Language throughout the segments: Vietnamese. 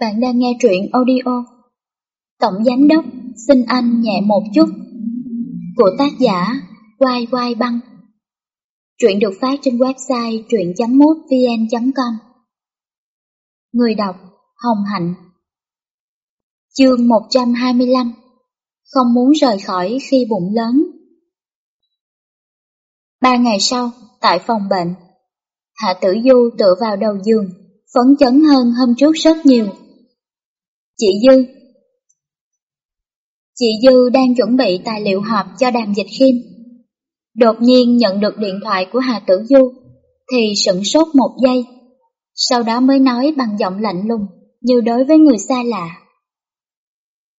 Bạn đang nghe truyện audio. Tổng Giám Đốc xin anh nhẹ một chút. Của tác giả Quai Quai Băng. Truyện được phát trên website truyện.mútvn.com Người đọc Hồng Hạnh. Chương 125 Không muốn rời khỏi khi bụng lớn. Ba ngày sau, tại phòng bệnh, Hạ Tử Du tựa vào đầu giường, phấn chấn hơn hôm trước rất nhiều. Chị Dư Chị Dư đang chuẩn bị tài liệu họp cho đàm dịch khiêm. Đột nhiên nhận được điện thoại của Hà Tử Du, thì sửng sốt một giây, sau đó mới nói bằng giọng lạnh lùng, như đối với người xa lạ.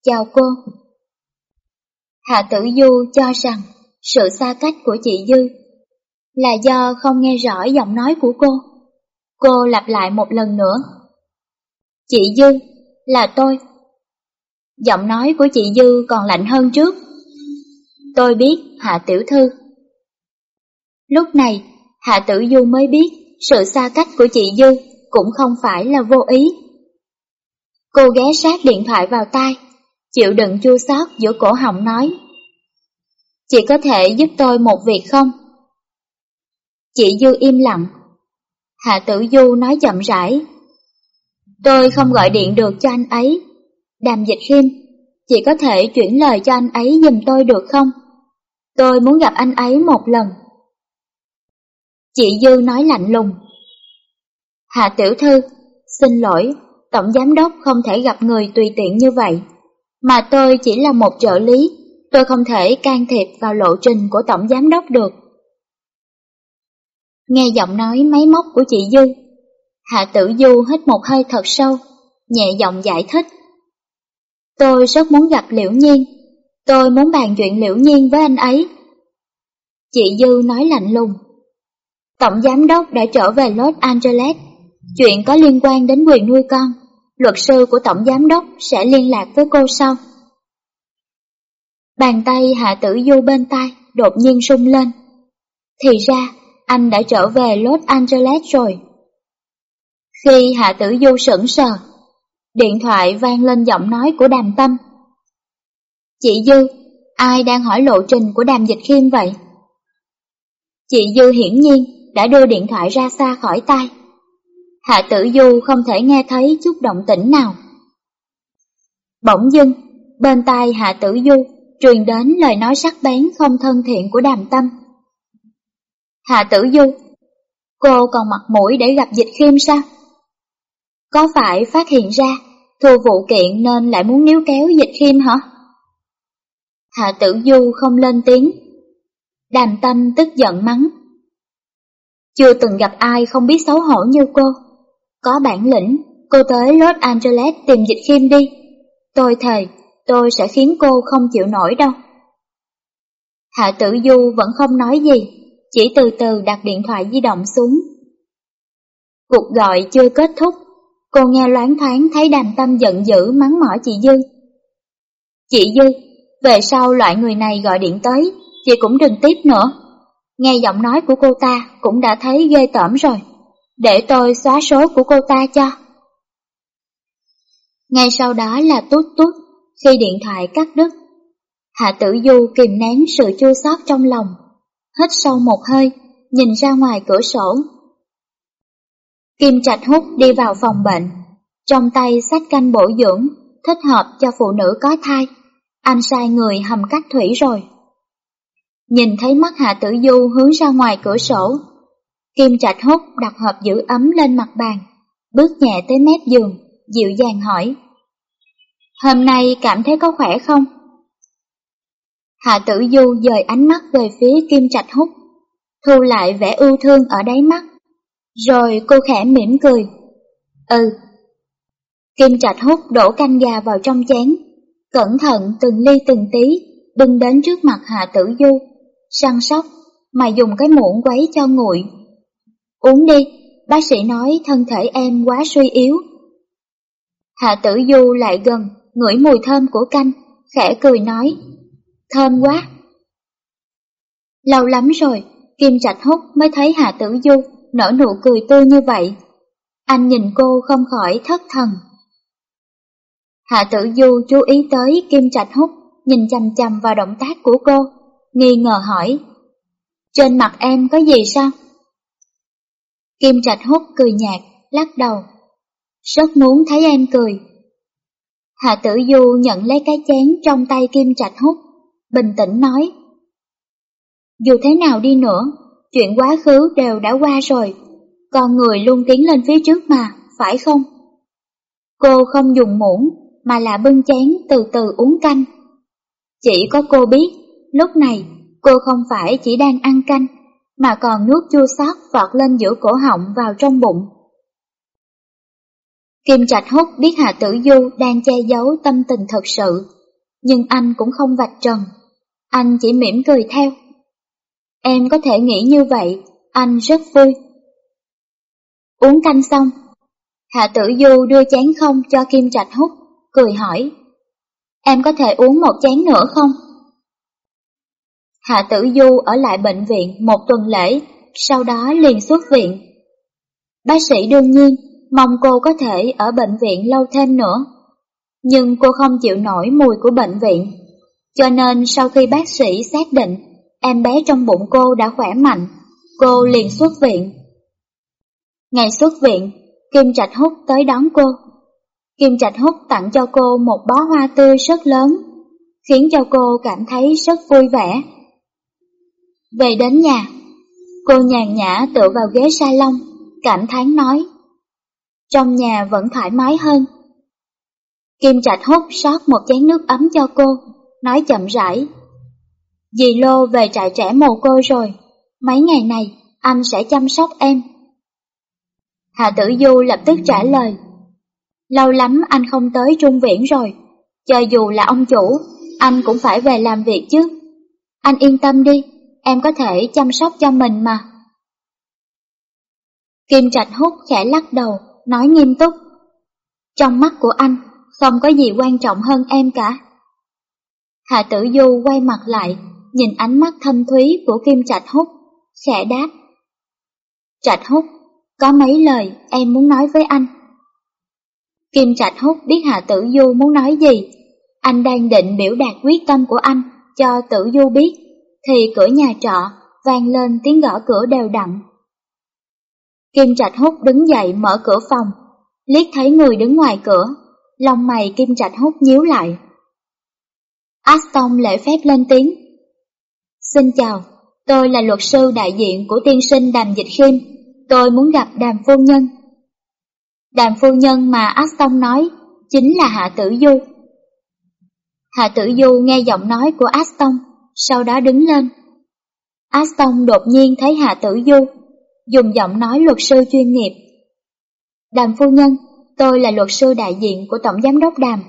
Chào cô. Hạ Tử Du cho rằng sự xa cách của chị Dư là do không nghe rõ giọng nói của cô. Cô lặp lại một lần nữa. Chị Dư, là tôi. Giọng nói của chị Dư còn lạnh hơn trước. Tôi biết Hạ Tiểu Thư. Lúc này, Hạ Tử Du mới biết sự xa cách của chị Dư cũng không phải là vô ý. Cô ghé sát điện thoại vào tai, chịu đựng chua xót giữa cổ họng nói. Chị có thể giúp tôi một việc không? Chị Dư im lặng. Hạ Tử Du nói chậm rãi. Tôi không gọi điện được cho anh ấy. Đàm dịch khiêm, chị có thể chuyển lời cho anh ấy giùm tôi được không? Tôi muốn gặp anh ấy một lần. Chị Dư nói lạnh lùng. Hạ Tiểu Thư, xin lỗi, Tổng Giám Đốc không thể gặp người tùy tiện như vậy. Mà tôi chỉ là một trợ lý, tôi không thể can thiệp vào lộ trình của Tổng Giám Đốc được. Nghe giọng nói máy móc của chị Dư, Hạ Tử Du hít một hơi thật sâu, nhẹ giọng giải thích. Tôi rất muốn gặp Liễu Nhiên, tôi muốn bàn chuyện Liễu Nhiên với anh ấy. Chị Dư nói lạnh lùng. Tổng Giám Đốc đã trở về Los Angeles, chuyện có liên quan đến quyền nuôi con, luật sư của Tổng Giám Đốc sẽ liên lạc với cô sau. Bàn tay Hạ Tử Du bên tay đột nhiên rung lên. Thì ra, anh đã trở về Los Angeles rồi. Khi Hạ Tử Du sững sờ, điện thoại vang lên giọng nói của đàm tâm. Chị Dư, ai đang hỏi lộ trình của đàm dịch khiêm vậy? Chị Dư hiển nhiên đã đưa điện thoại ra xa khỏi tay. Hạ Tử Du không thể nghe thấy chút động tĩnh nào. Bỗng dưng, bên tai Hạ Tử Du truyền đến lời nói sắc bén không thân thiện của đàm tâm. Hạ Tử Du, cô còn mặt mũi để gặp dịch khiêm sao? Có phải phát hiện ra thua vụ kiện nên lại muốn níu kéo dịch khiêm hả? Hạ Tử Du không lên tiếng. Đàm tâm tức giận mắng. Chưa từng gặp ai không biết xấu hổ như cô. Có bản lĩnh, cô tới Los Angeles tìm dịch khiêm đi. Tôi thề, tôi sẽ khiến cô không chịu nổi đâu. Hạ Tử Du vẫn không nói gì, chỉ từ từ đặt điện thoại di động xuống. Cuộc gọi chưa kết thúc, cô nghe loáng thoáng thấy đàm tâm giận dữ mắng mỏ chị Dư. Chị Dư, về sau loại người này gọi điện tới, chị cũng đừng tiếp nữa. Nghe giọng nói của cô ta cũng đã thấy ghê tởm rồi, để tôi xóa số của cô ta cho. Ngay sau đó là tút tút, khi điện thoại cắt đứt. Hạ tử du kìm nén sự chua xót trong lòng, hít sâu một hơi, nhìn ra ngoài cửa sổ. Kim Trạch Hút đi vào phòng bệnh, trong tay sách canh bổ dưỡng, thích hợp cho phụ nữ có thai. Anh sai người hầm cắt thủy rồi. Nhìn thấy mắt Hạ Tử Du hướng ra ngoài cửa sổ, Kim Trạch Hút đặt hộp giữ ấm lên mặt bàn, bước nhẹ tới mép giường, dịu dàng hỏi. Hôm nay cảm thấy có khỏe không? Hạ tử du dời ánh mắt về phía Kim Trạch Hút, thu lại vẻ ưu thương ở đáy mắt. Rồi cô khẽ mỉm cười. Ừ. Kim Trạch Hút đổ canh gà vào trong chén, cẩn thận từng ly từng tí, bưng đến trước mặt Hạ tử du, săn sóc, mà dùng cái muỗng quấy cho nguội. Uống đi, bác sĩ nói thân thể em quá suy yếu. Hạ tử du lại gần, ngửi mùi thơm của canh, khẽ cười nói. Thơm quá! Lâu lắm rồi, Kim Trạch Hút mới thấy Hạ Tử Du nở nụ cười tươi như vậy. Anh nhìn cô không khỏi thất thần. Hạ Tử Du chú ý tới Kim Trạch Húc nhìn chằm chằm vào động tác của cô, nghi ngờ hỏi. Trên mặt em có gì sao? Kim Trạch Húc cười nhạt, lắc đầu. Rất muốn thấy em cười. Hạ Tử Du nhận lấy cái chén trong tay Kim Trạch Húc, bình tĩnh nói. Dù thế nào đi nữa, chuyện quá khứ đều đã qua rồi, con người luôn tiến lên phía trước mà, phải không? Cô không dùng muỗng, mà là bưng chén từ từ uống canh. Chỉ có cô biết, lúc này cô không phải chỉ đang ăn canh, mà còn nuốt chua xót vọt lên giữa cổ họng vào trong bụng. Kim Trạch Húc biết Hạ Tử Du đang che giấu tâm tình thật sự, nhưng anh cũng không vạch trần. Anh chỉ mỉm cười theo. Em có thể nghĩ như vậy, anh rất vui. Uống canh xong, Hạ Tử Du đưa chén không cho Kim Trạch hút, cười hỏi. Em có thể uống một chén nữa không? Hạ Tử Du ở lại bệnh viện một tuần lễ, sau đó liền xuất viện. Bác sĩ đương nhiên mong cô có thể ở bệnh viện lâu thêm nữa. Nhưng cô không chịu nổi mùi của bệnh viện. Cho nên sau khi bác sĩ xác định em bé trong bụng cô đã khỏe mạnh, cô liền xuất viện. Ngày xuất viện, Kim Trạch Húc tới đón cô. Kim Trạch Húc tặng cho cô một bó hoa tươi rất lớn, khiến cho cô cảm thấy rất vui vẻ. Về đến nhà, cô nhàn nhã tựa vào ghế salon, cảm thán nói. Trong nhà vẫn thoải mái hơn. Kim Trạch Húc rót một chén nước ấm cho cô, nói chậm rãi. Dì Lô về trại trẻ mồ côi rồi, mấy ngày này anh sẽ chăm sóc em. Hạ Tử Du lập tức trả lời. Lâu lắm anh không tới Trung Viễn rồi, cho dù là ông chủ, anh cũng phải về làm việc chứ. Anh yên tâm đi, em có thể chăm sóc cho mình mà. Kim Trạch Hút khẽ lắc đầu, nói nghiêm túc. Trong mắt của anh, không có gì quan trọng hơn em cả. Hạ Tử Du quay mặt lại, nhìn ánh mắt thâm thúy của Kim Trạch Húc, khẽ đáp. Trạch Húc có mấy lời em muốn nói với anh. Kim Trạch Húc biết Hạ Tử Du muốn nói gì, anh đang định biểu đạt quyết tâm của anh cho Tử Du biết, thì cửa nhà trọ vang lên tiếng gõ cửa đều đặn. Kim Trạch Húc đứng dậy mở cửa phòng, liếc thấy người đứng ngoài cửa, lông mày Kim Trạch Húc nhíu lại. Aston lễ phép lên tiếng. Xin chào, tôi là luật sư đại diện của tiên sinh Đàm Dịch Khiêm, tôi muốn gặp Đàm Phu Nhân. Đàm Phu Nhân mà Aston nói chính là Hạ Tử Du. Hạ Tử Du nghe giọng nói của Aston, sau đó đứng lên. Aston đột nhiên thấy Hạ Tử Du, dùng giọng nói luật sư chuyên nghiệp. Đàm Phu Nhân, tôi là luật sư đại diện của Tổng Giám đốc Đàm.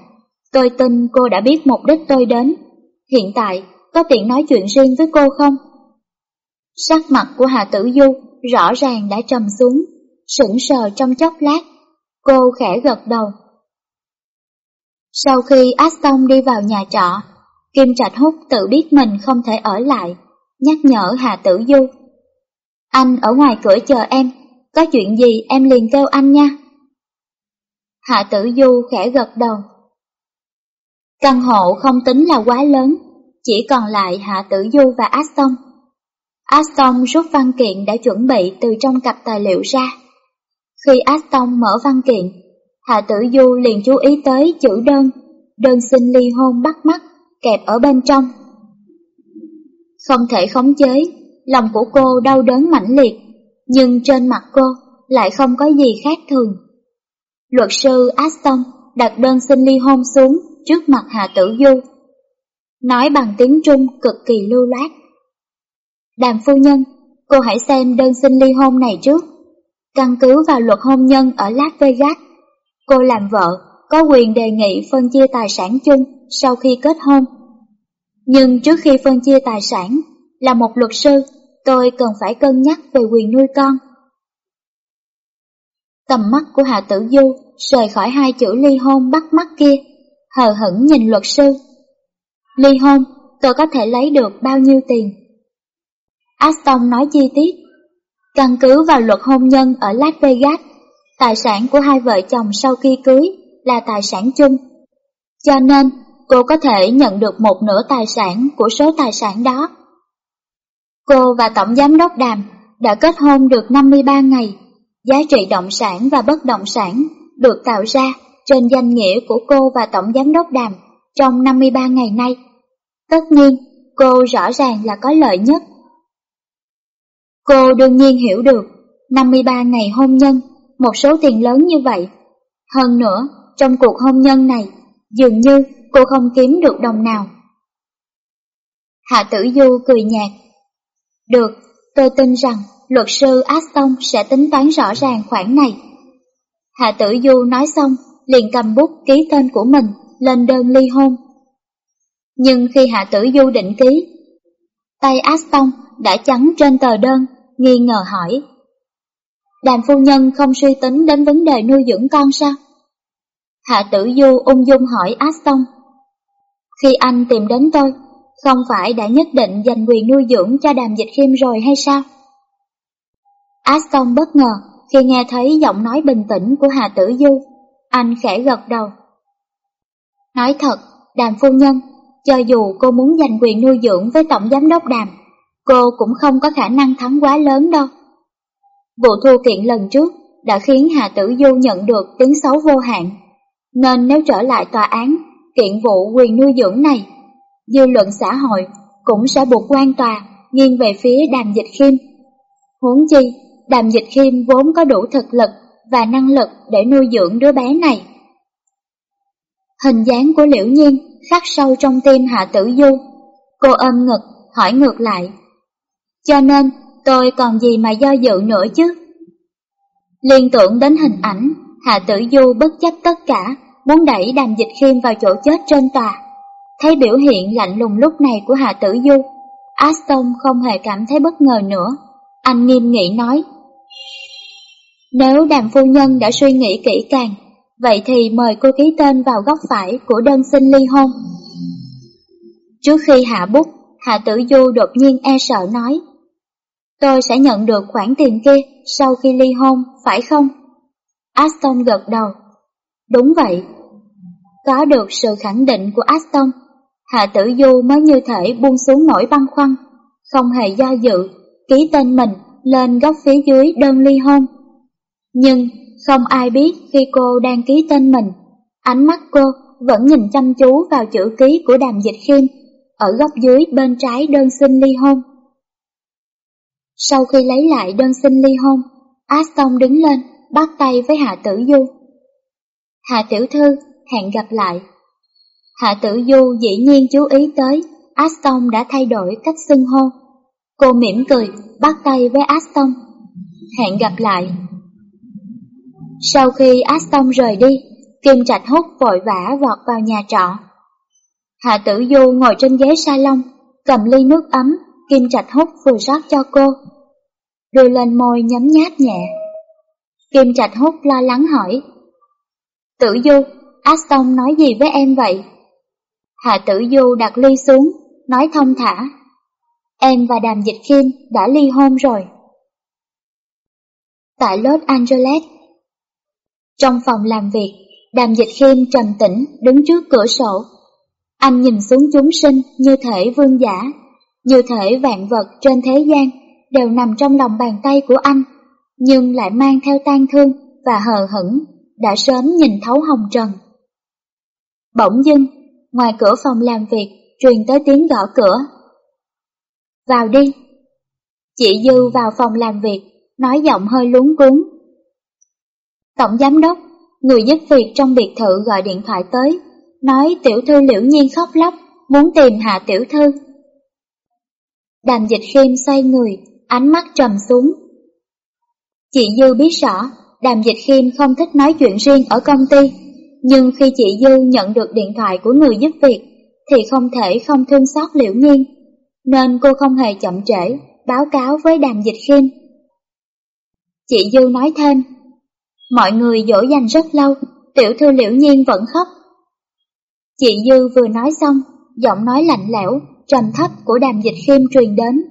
Tôi tin cô đã biết mục đích tôi đến. Hiện tại, có tiện nói chuyện riêng với cô không? Sắc mặt của Hà Tử Du rõ ràng đã trầm xuống, sững sờ trong chốc lát. Cô khẽ gật đầu. Sau khi Aston đi vào nhà trọ, Kim Trạch Húc tự biết mình không thể ở lại, nhắc nhở Hà Tử Du. Anh ở ngoài cửa chờ em, có chuyện gì em liền kêu anh nha. Hạ Tử Du khẽ gật đầu. Căn hộ không tính là quá lớn, chỉ còn lại Hạ Tử Du và Aston. Aston rút văn kiện đã chuẩn bị từ trong cặp tài liệu ra. Khi Aston mở văn kiện, Hạ Tử Du liền chú ý tới chữ đơn, đơn xin ly hôn bắt mắt, kẹp ở bên trong. Không thể khống chế, lòng của cô đau đớn mãnh liệt, nhưng trên mặt cô lại không có gì khác thường. Luật sư Aston đặt đơn xin ly hôn xuống trước mặt Hạ Tử Du. Nói bằng tiếng Trung cực kỳ lưu loát. Đàm phu nhân, cô hãy xem đơn xin ly hôn này trước. Căn cứ vào luật hôn nhân ở Las Vegas, cô làm vợ có quyền đề nghị phân chia tài sản chung sau khi kết hôn. Nhưng trước khi phân chia tài sản, là một luật sư, tôi cần phải cân nhắc về quyền nuôi con. Tầm mắt của Hạ Tử Du rời khỏi hai chữ ly hôn bắt mắt kia, hờ hững nhìn luật sư. Ly hôn, tôi có thể lấy được bao nhiêu tiền? Aston nói chi tiết. Căn cứ vào luật hôn nhân ở Las Vegas, tài sản của hai vợ chồng sau khi cưới là tài sản chung. cho nên cô có thể nhận được một nửa tài sản của số tài sản đó. Cô và Tổng Giám đốc Đàm đã kết hôn được 53 ngày, giá trị động sản và bất động sản được tạo ra trên danh nghĩa của cô và Tổng Giám đốc Đàm trong 53 ngày nay. Tất nhiên, cô rõ ràng là có lợi nhất. Cô đương nhiên hiểu được, 53 ngày hôn nhân, một số tiền lớn như vậy. Hơn nữa, trong cuộc hôn nhân này, dường như cô không kiếm được đồng nào. Hạ tử du cười nhạt. Được, tôi tin rằng luật sư Aston sẽ tính toán rõ ràng khoản này. Hạ tử du nói xong, liền cầm bút ký tên của mình lên đơn ly hôn. Nhưng khi Hạ tử du định ký, tay Aston đã chắn trên tờ đơn, nghi ngờ hỏi. Đàm phu nhân không suy tính đến vấn đề nuôi dưỡng con sao? Hạ tử du ung dung hỏi Aston. Khi anh tìm đến tôi, không phải đã nhất định dành quyền nuôi dưỡng cho đàm dịch khiêm rồi hay sao? Aston bất ngờ khi nghe thấy giọng nói bình tĩnh của Hà Tử Du, anh khẽ gật đầu. Nói thật, đàm phu nhân, cho dù cô muốn giành quyền nuôi dưỡng với tổng giám đốc đàm, cô cũng không có khả năng thắng quá lớn đâu. Vụ thua kiện lần trước đã khiến Hà Tử Du nhận được tiếng xấu vô hạn, nên nếu trở lại tòa án, kiện vụ quyền nuôi dưỡng này, dư luận xã hội cũng sẽ buộc quan tòa nghiêng về phía đàm dịch khiêm. Huống chi, đàm dịch khiêm vốn có đủ thực lực và năng lực để nuôi dưỡng đứa bé này. Hình dáng của Liễu Nhiên khắc sâu trong tim Hạ Tử Du. Cô ôm ngực, hỏi ngược lại. Cho nên, tôi còn gì mà do dự nữa chứ? Liên tưởng đến hình ảnh, Hạ Tử Du bất chấp tất cả, muốn đẩy đàm dịch khiêm vào chỗ chết trên tòa. Thấy biểu hiện lạnh lùng lúc này của Hạ Tử Du, Aston không hề cảm thấy bất ngờ nữa. Anh nghiêm nghị nói, Nếu đàm phu nhân đã suy nghĩ kỹ càng, vậy thì mời cô ký tên vào góc phải của đơn xin ly hôn. Trước khi hạ bút, Hạ Tử Du đột nhiên e sợ nói, Tôi sẽ nhận được khoản tiền kia sau khi ly hôn, phải không? Aston gật đầu. Đúng vậy. Có được sự khẳng định của Aston, Hạ Tử Du mới như thể buông xuống nỗi băn khoăn, không hề do dự, ký tên mình lên góc phía dưới đơn ly hôn. Nhưng không ai biết khi cô đang ký tên mình, ánh mắt cô vẫn nhìn chăm chú vào chữ ký của đàm dịch khiêm ở góc dưới bên trái đơn xin ly hôn. Sau khi lấy lại đơn xin ly hôn, Aston đứng lên, bắt tay với Hạ Tử Du. Hạ Tiểu Thư, hẹn gặp lại. Hạ Tử Du dĩ nhiên chú ý tới, Aston đã thay đổi cách xưng hô. Cô mỉm cười, bắt tay với Aston. Hẹn gặp lại. Sau khi Aston rời đi, Kim Trạch Hút vội vã vọt vào nhà trọ. Hạ Tử Du ngồi trên ghế salon, cầm ly nước ấm, Kim Trạch Hút vừa rót cho cô. Đưa lên môi nhấm nháp nhẹ. Kim Trạch Hút lo lắng hỏi. Tử Du, Aston nói gì với em vậy? Hạ Tử Du đặt ly xuống, nói thông thả. Em và Đàm Dịch Kim đã ly hôn rồi. Tại Los Angeles trong phòng làm việc, Đàm Dịch Khiêm trầm tĩnh đứng trước cửa sổ. Anh nhìn xuống chúng sinh như thể vương giả, như thể vạn vật trên thế gian đều nằm trong lòng bàn tay của anh, nhưng lại mang theo tan thương và hờ hững, đã sớm nhìn thấu hồng trần. Bỗng dưng, ngoài cửa phòng làm việc truyền tới tiếng gõ cửa. Vào đi. Chị Dư vào phòng làm việc, nói giọng hơi lúng cuốn. Tổng giám đốc, người giúp việc trong biệt thự gọi điện thoại tới, nói tiểu thư liễu nhiên khóc lóc, muốn tìm hạ tiểu thư. Đàm dịch khiêm xoay người, ánh mắt trầm xuống. Chị Dư biết rõ, đàm dịch khiêm không thích nói chuyện riêng ở công ty, nhưng khi chị Dư nhận được điện thoại của người giúp việc, thì không thể không thương xót liễu nhiên, nên cô không hề chậm trễ, báo cáo với đàm dịch khiêm. Chị Dư nói thêm, mọi người dỗ dành rất lâu, tiểu thư liễu nhiên vẫn khóc. Chị Dư vừa nói xong, giọng nói lạnh lẽo, trầm thấp của đàm dịch khiêm truyền đến.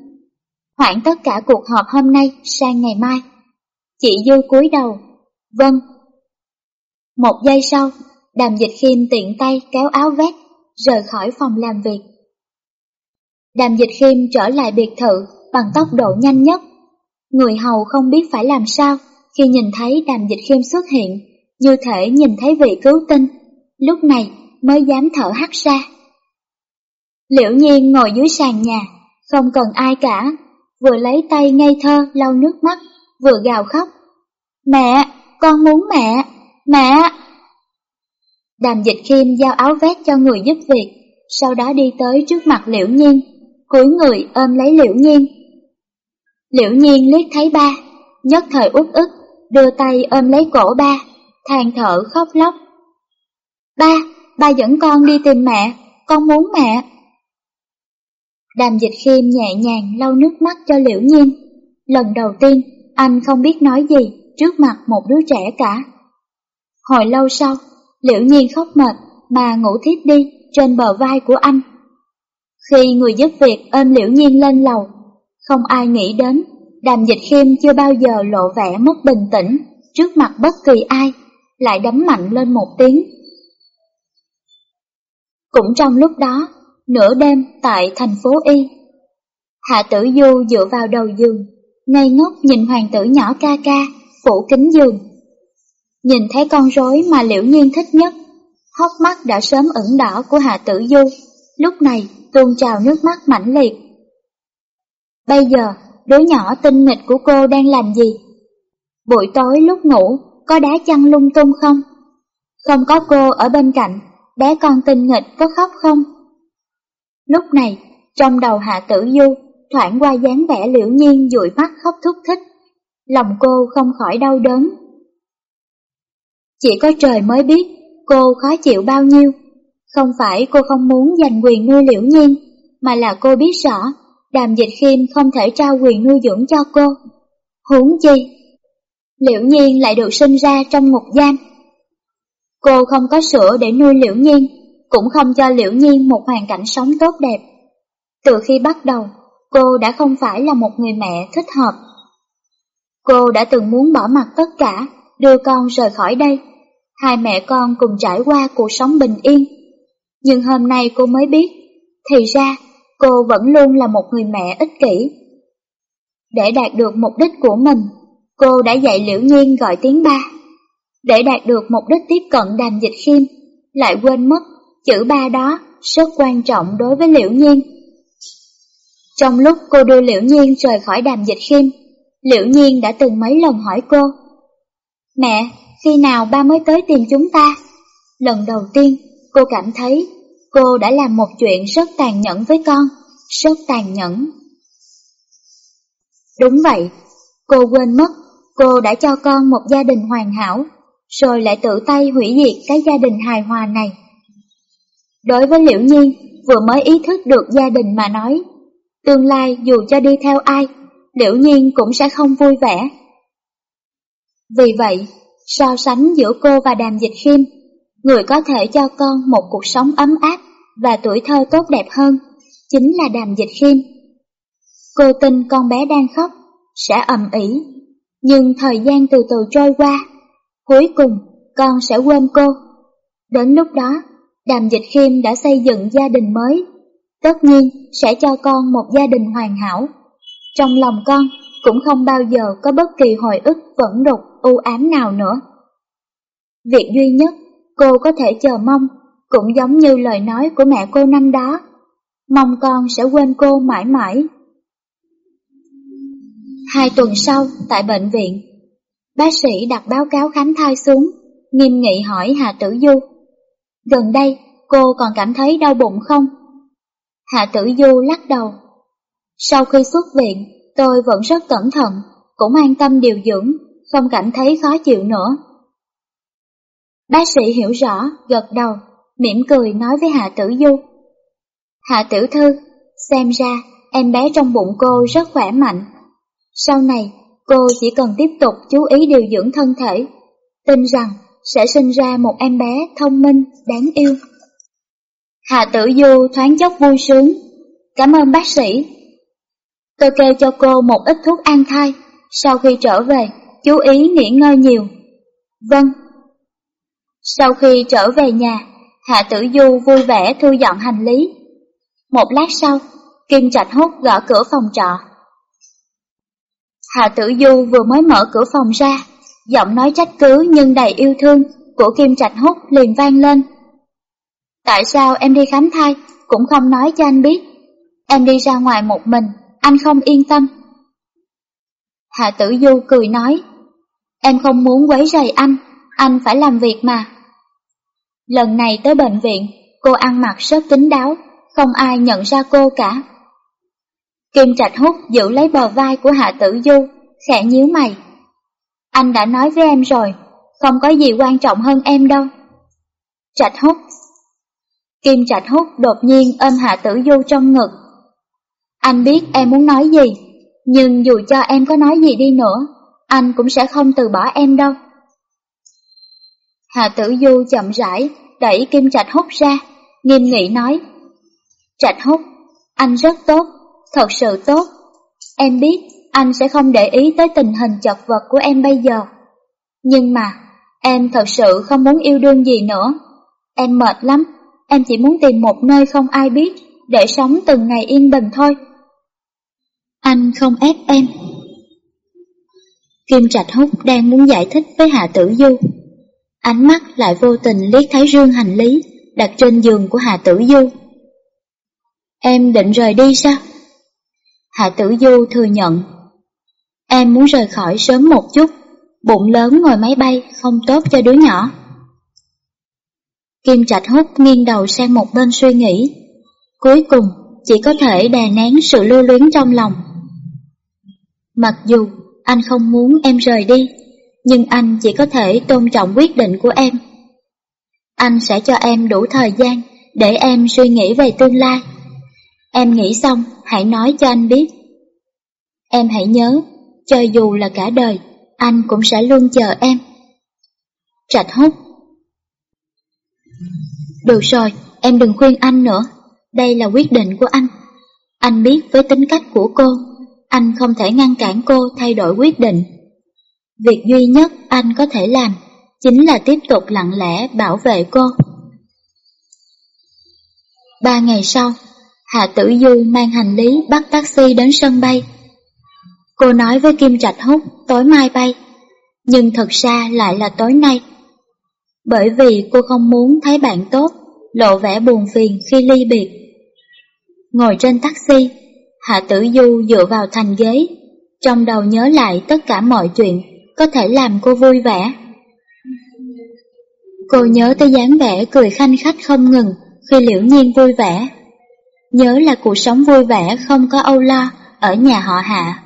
Hoãn tất cả cuộc họp hôm nay sang ngày mai. Chị Dư cúi đầu, vâng. Một giây sau, đàm dịch khiêm tiện tay kéo áo vét, rời khỏi phòng làm việc. Đàm dịch khiêm trở lại biệt thự bằng tốc độ nhanh nhất. Người hầu không biết phải làm sao khi nhìn thấy đàm dịch khiêm xuất hiện, như thể nhìn thấy vị cứu tinh, lúc này mới dám thở hắt ra. Liễu nhiên ngồi dưới sàn nhà, không cần ai cả, vừa lấy tay ngây thơ lau nước mắt, vừa gào khóc. Mẹ, con muốn mẹ, mẹ! Đàm dịch khiêm giao áo vét cho người giúp việc, sau đó đi tới trước mặt liễu nhiên, cúi người ôm lấy liễu nhiên. Liễu nhiên liếc thấy ba, nhất thời út ức, đưa tay ôm lấy cổ ba, than thở khóc lóc. Ba, ba dẫn con đi tìm mẹ, con muốn mẹ. Đàm dịch khiêm nhẹ nhàng lau nước mắt cho liễu nhiên. Lần đầu tiên, anh không biết nói gì trước mặt một đứa trẻ cả. Hồi lâu sau, liễu nhiên khóc mệt mà ngủ thiếp đi trên bờ vai của anh. Khi người giúp việc ôm liễu nhiên lên lầu, không ai nghĩ đến đàm dịch khiêm chưa bao giờ lộ vẻ mất bình tĩnh trước mặt bất kỳ ai, lại đấm mạnh lên một tiếng. Cũng trong lúc đó, nửa đêm tại thành phố Y, Hạ Tử Du dựa vào đầu giường, ngây ngốc nhìn hoàng tử nhỏ ca ca, phủ kính giường. Nhìn thấy con rối mà liễu nhiên thích nhất, hốc mắt đã sớm ửng đỏ của Hạ Tử Du, lúc này tuôn trào nước mắt mãnh liệt. Bây giờ, đứa nhỏ tinh nghịch của cô đang làm gì? Buổi tối lúc ngủ, có đá chăn lung tung không? Không có cô ở bên cạnh, bé con tinh nghịch có khóc không? Lúc này, trong đầu Hạ Tử Du thoảng qua dáng vẻ liễu nhiên dụi mắt khóc thúc thích, lòng cô không khỏi đau đớn. Chỉ có trời mới biết cô khó chịu bao nhiêu, không phải cô không muốn giành quyền nuôi liễu nhiên, mà là cô biết rõ đàm dịch khiêm không thể trao quyền nuôi dưỡng cho cô. Huống chi, liễu nhiên lại được sinh ra trong ngục giam. Cô không có sữa để nuôi liễu nhiên, cũng không cho liễu nhiên một hoàn cảnh sống tốt đẹp. Từ khi bắt đầu, cô đã không phải là một người mẹ thích hợp. Cô đã từng muốn bỏ mặt tất cả, đưa con rời khỏi đây. Hai mẹ con cùng trải qua cuộc sống bình yên. Nhưng hôm nay cô mới biết, thì ra cô vẫn luôn là một người mẹ ích kỷ. Để đạt được mục đích của mình, cô đã dạy Liễu Nhiên gọi tiếng ba. Để đạt được mục đích tiếp cận đàm dịch khiêm, lại quên mất chữ ba đó rất quan trọng đối với Liễu Nhiên. Trong lúc cô đưa Liễu Nhiên rời khỏi đàm dịch khiêm, Liễu Nhiên đã từng mấy lần hỏi cô. Mẹ, khi nào ba mới tới tìm chúng ta? Lần đầu tiên, cô cảm thấy cô đã làm một chuyện rất tàn nhẫn với con, rất tàn nhẫn. Đúng vậy, cô quên mất, cô đã cho con một gia đình hoàn hảo, rồi lại tự tay hủy diệt cái gia đình hài hòa này. Đối với Liễu Nhiên, vừa mới ý thức được gia đình mà nói, tương lai dù cho đi theo ai, Liễu Nhiên cũng sẽ không vui vẻ. Vì vậy, so sánh giữa cô và Đàm Dịch Khiêm, người có thể cho con một cuộc sống ấm áp và tuổi thơ tốt đẹp hơn, chính là Đàm Dịch Khiêm. Cô tin con bé đang khóc, sẽ ầm ĩ, nhưng thời gian từ từ trôi qua, cuối cùng con sẽ quên cô. Đến lúc đó, Đàm Dịch Khiêm đã xây dựng gia đình mới, tất nhiên sẽ cho con một gia đình hoàn hảo. Trong lòng con cũng không bao giờ có bất kỳ hồi ức vẫn đục u ám nào nữa. Việc duy nhất cô có thể chờ mong cũng giống như lời nói của mẹ cô năm đó, mong con sẽ quên cô mãi mãi. Hai tuần sau, tại bệnh viện, bác sĩ đặt báo cáo khám thai xuống, nghiêm nghị hỏi Hà Tử Du. Gần đây, cô còn cảm thấy đau bụng không? Hạ Tử Du lắc đầu. Sau khi xuất viện, tôi vẫn rất cẩn thận, cũng an tâm điều dưỡng, không cảm thấy khó chịu nữa. Bác sĩ hiểu rõ, gật đầu, mỉm cười nói với Hạ Tử Du. Hạ Tiểu Thư, xem ra em bé trong bụng cô rất khỏe mạnh. Sau này, cô chỉ cần tiếp tục chú ý điều dưỡng thân thể, tin rằng sẽ sinh ra một em bé thông minh, đáng yêu. Hạ Tử Du thoáng chốc vui sướng. Cảm ơn bác sĩ. Tôi kêu cho cô một ít thuốc an thai, sau khi trở về, chú ý nghỉ ngơi nhiều. Vâng. Sau khi trở về nhà, Hạ Tử Du vui vẻ thu dọn hành lý. Một lát sau, Kim Trạch Hút gõ cửa phòng trọ. Hạ Tử Du vừa mới mở cửa phòng ra, giọng nói trách cứ nhưng đầy yêu thương của Kim Trạch Hút liền vang lên. Tại sao em đi khám thai cũng không nói cho anh biết? Em đi ra ngoài một mình, anh không yên tâm. Hạ Tử Du cười nói, em không muốn quấy rầy anh, anh phải làm việc mà. Lần này tới bệnh viện, cô ăn mặc rất kín đáo, không ai nhận ra cô cả. Kim Trạch Hút giữ lấy bờ vai của Hạ Tử Du, khẽ nhíu mày. Anh đã nói với em rồi, không có gì quan trọng hơn em đâu. Trạch Hút Kim Trạch Hút đột nhiên ôm Hạ Tử Du trong ngực. Anh biết em muốn nói gì, nhưng dù cho em có nói gì đi nữa, anh cũng sẽ không từ bỏ em đâu. Hà Tử Du chậm rãi đẩy Kim Trạch Hút ra, nghiêm nghị nói. Trạch Hút, anh rất tốt, thật sự tốt. Em biết anh sẽ không để ý tới tình hình chật vật của em bây giờ. Nhưng mà, em thật sự không muốn yêu đương gì nữa. Em mệt lắm, em chỉ muốn tìm một nơi không ai biết, để sống từng ngày yên bình thôi. Anh không ép em. Kim Trạch Húc đang muốn giải thích với Hạ Tử Du. Ánh mắt lại vô tình liếc thấy rương hành lý đặt trên giường của Hà Tử Du. Em định rời đi sao? Hạ Tử Du thừa nhận. Em muốn rời khỏi sớm một chút, bụng lớn ngồi máy bay không tốt cho đứa nhỏ. Kim Trạch Hút nghiêng đầu sang một bên suy nghĩ. Cuối cùng, chỉ có thể đè nén sự lưu luyến trong lòng. Mặc dù anh không muốn em rời đi, nhưng anh chỉ có thể tôn trọng quyết định của em. Anh sẽ cho em đủ thời gian để em suy nghĩ về tương lai. Em nghĩ xong, hãy nói cho anh biết. Em hãy nhớ, cho dù là cả đời, anh cũng sẽ luôn chờ em. Trạch hút Được rồi, em đừng khuyên anh nữa, đây là quyết định của anh. Anh biết với tính cách của cô, anh không thể ngăn cản cô thay đổi quyết định. Việc duy nhất anh có thể làm chính là tiếp tục lặng lẽ bảo vệ cô. Ba ngày sau, Hạ Tử Du mang hành lý bắt taxi đến sân bay. Cô nói với Kim Trạch Húc tối mai bay, nhưng thật ra lại là tối nay. Bởi vì cô không muốn thấy bạn tốt lộ vẻ buồn phiền khi ly biệt. Ngồi trên taxi, Hạ Tử Du dựa vào thành ghế, trong đầu nhớ lại tất cả mọi chuyện có thể làm cô vui vẻ. Cô nhớ tới dáng vẻ cười khanh khách không ngừng khi liễu nhiên vui vẻ. Nhớ là cuộc sống vui vẻ không có âu lo ở nhà họ hạ.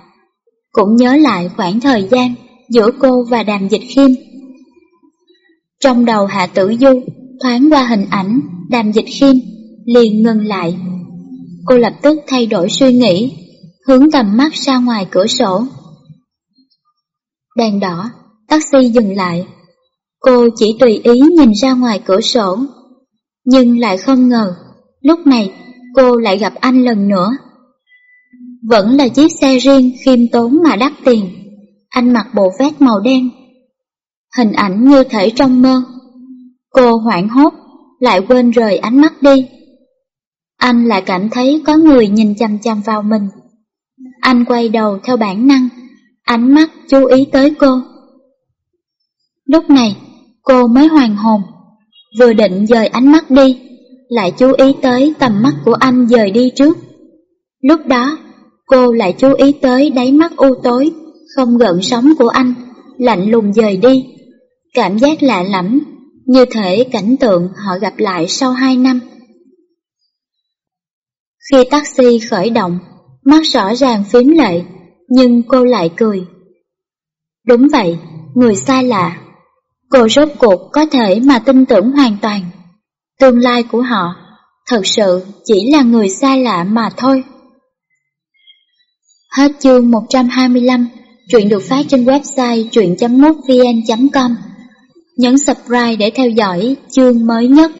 Cũng nhớ lại khoảng thời gian giữa cô và đàm dịch khiêm. Trong đầu hạ tử du thoáng qua hình ảnh đàm dịch khiêm liền ngừng lại. Cô lập tức thay đổi suy nghĩ, hướng tầm mắt ra ngoài cửa sổ. Đèn đỏ, taxi dừng lại. Cô chỉ tùy ý nhìn ra ngoài cửa sổ, nhưng lại không ngờ, lúc này cô lại gặp anh lần nữa. Vẫn là chiếc xe riêng khiêm tốn mà đắt tiền, anh mặc bộ vest màu đen. Hình ảnh như thể trong mơ. Cô hoảng hốt, lại quên rời ánh mắt đi. Anh lại cảm thấy có người nhìn chăm chăm vào mình. Anh quay đầu theo bản năng, ánh mắt chú ý tới cô. Lúc này, cô mới hoàn hồn, vừa định dời ánh mắt đi, lại chú ý tới tầm mắt của anh dời đi trước. Lúc đó, cô lại chú ý tới đáy mắt u tối, không gợn sóng của anh, lạnh lùng dời đi. Cảm giác lạ lẫm, như thể cảnh tượng họ gặp lại sau hai năm. Khi taxi khởi động, mắt rõ ràng phím lệ, nhưng cô lại cười. Đúng vậy, người xa lạ. Cô rốt cuộc có thể mà tin tưởng hoàn toàn. Tương lai của họ thật sự chỉ là người xa lạ mà thôi. Hết chương 125, truyện được phát trên website truyện.mútvn.com. Nhấn subscribe để theo dõi chương mới nhất.